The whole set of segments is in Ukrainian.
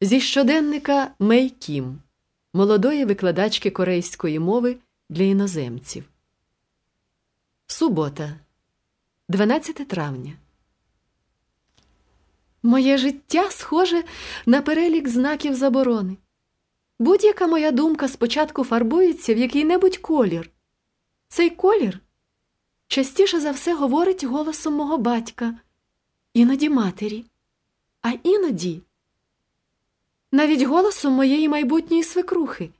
Зі щоденника Мей Кім, молодої викладачки корейської мови для іноземців. Субота, 12 травня. Моє життя схоже на перелік знаків заборони. Будь-яка моя думка спочатку фарбується в який-небудь колір. Цей колір частіше за все говорить голосом мого батька, іноді матері, а іноді навіть голосом моєї майбутньої свекрухи,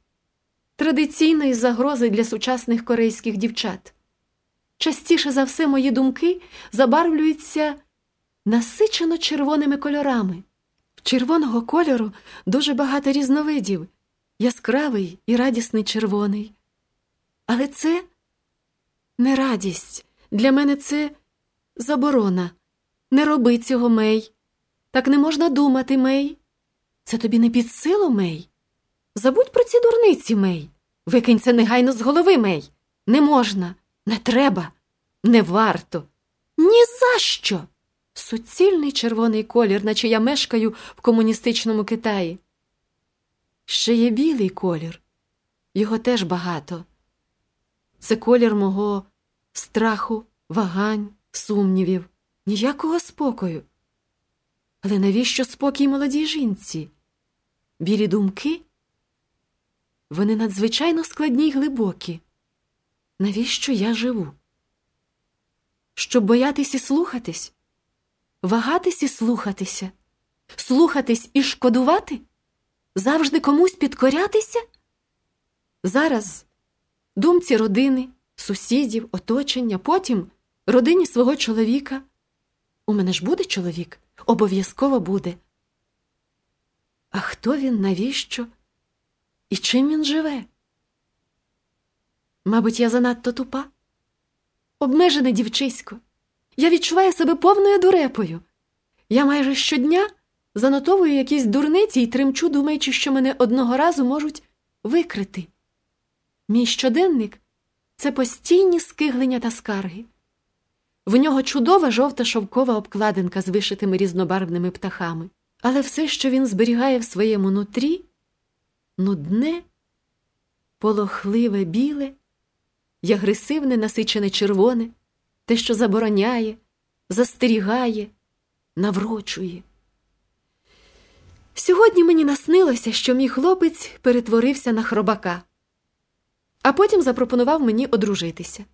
традиційної загрози для сучасних корейських дівчат. Частіше за все мої думки забарвлюються насичено червоними кольорами. Червоного кольору дуже багато різновидів, яскравий і радісний червоний. Але це не радість. Для мене це заборона. Не роби цього, Мей. Так не можна думати, Мей. Це тобі не під силу, Мей. Забудь про ці дурниці, Мей. Викинь це негайно з голови, Мей. Не можна, не треба, не варто. Ні за що. Суцільний червоний колір, наче я мешкаю в комуністичному Китаї. Ще є білий колір, його теж багато. Це колір мого страху, вагань, сумнівів, ніякого спокою. Але навіщо спокій молодій жінці? Білі думки? Вони надзвичайно складні й глибокі. Навіщо я живу? Щоб боятись і слухатись, вагатись і слухатися, слухатись і шкодувати, завжди комусь підкорятися? Зараз думці родини, сусідів, оточення, потім родині свого чоловіка. У мене ж буде чоловік, обов'язково буде. А хто він, навіщо? І чим він живе? Мабуть, я занадто тупа, обмежене дівчисько. Я відчуваю себе повною дурепою. Я майже щодня занотовую якісь дурниці і тремчу, думаючи, що мене одного разу можуть викрити. Мій щоденник це постійні скиглення та скарги. В нього чудова жовта шовкова обкладинка з вишитими різнобарвними птахами, але все, що він зберігає в своєму нутрі, нудне, полохливе біле й агресивне насичене червоне, те, що забороняє, застерігає, наврочує. Сьогодні мені наснилося, що мій хлопець перетворився на хробака а потім запропонував мені одружитися.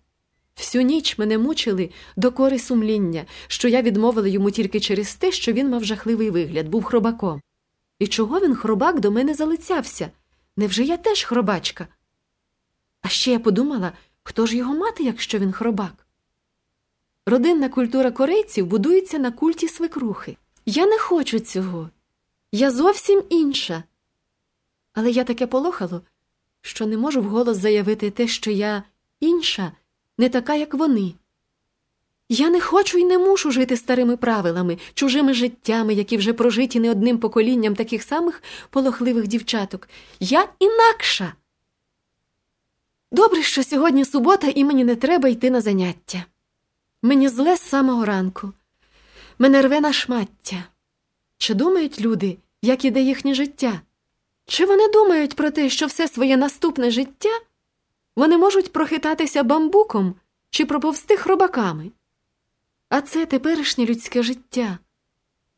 Всю ніч мене мучили докори сумління, що я відмовила йому тільки через те, що він мав жахливий вигляд, був хробаком. І чого він хробак до мене залицявся? Невже я теж хробачка? А ще я подумала, хто ж його мати, якщо він хробак? Родинна культура корейців будується на культі свекрухи. Я не хочу цього. Я зовсім інша. Але я таке полохало, що не можу вголос заявити те, що я інша, не така, як вони. Я не хочу і не мушу жити старими правилами, чужими життями, які вже прожиті не одним поколінням таких самих полохливих дівчаток. Я інакша. Добре, що сьогодні субота, і мені не треба йти на заняття. Мені зле з самого ранку. Мене рве на шмаття. Чи думають люди, як іде їхнє життя? Чи вони думають про те, що все своє наступне життя вони можуть прохитатися бамбуком чи проповсти хробаками? А це теперішнє людське життя,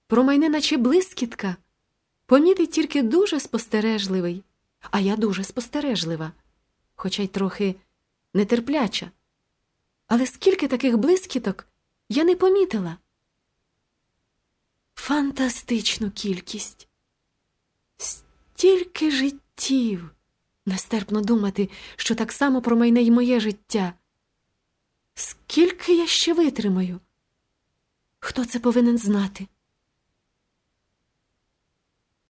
промайне, наче блискітка, помітить тільки дуже спостережливий, а я дуже спостережлива, хоча й трохи нетерпляча. Але скільки таких блискіток я не помітила? Фантастичну кількість. Стільки життів. Нестерпно думати, що так само промайне й моє життя. Скільки я ще витримаю? Хто це повинен знати?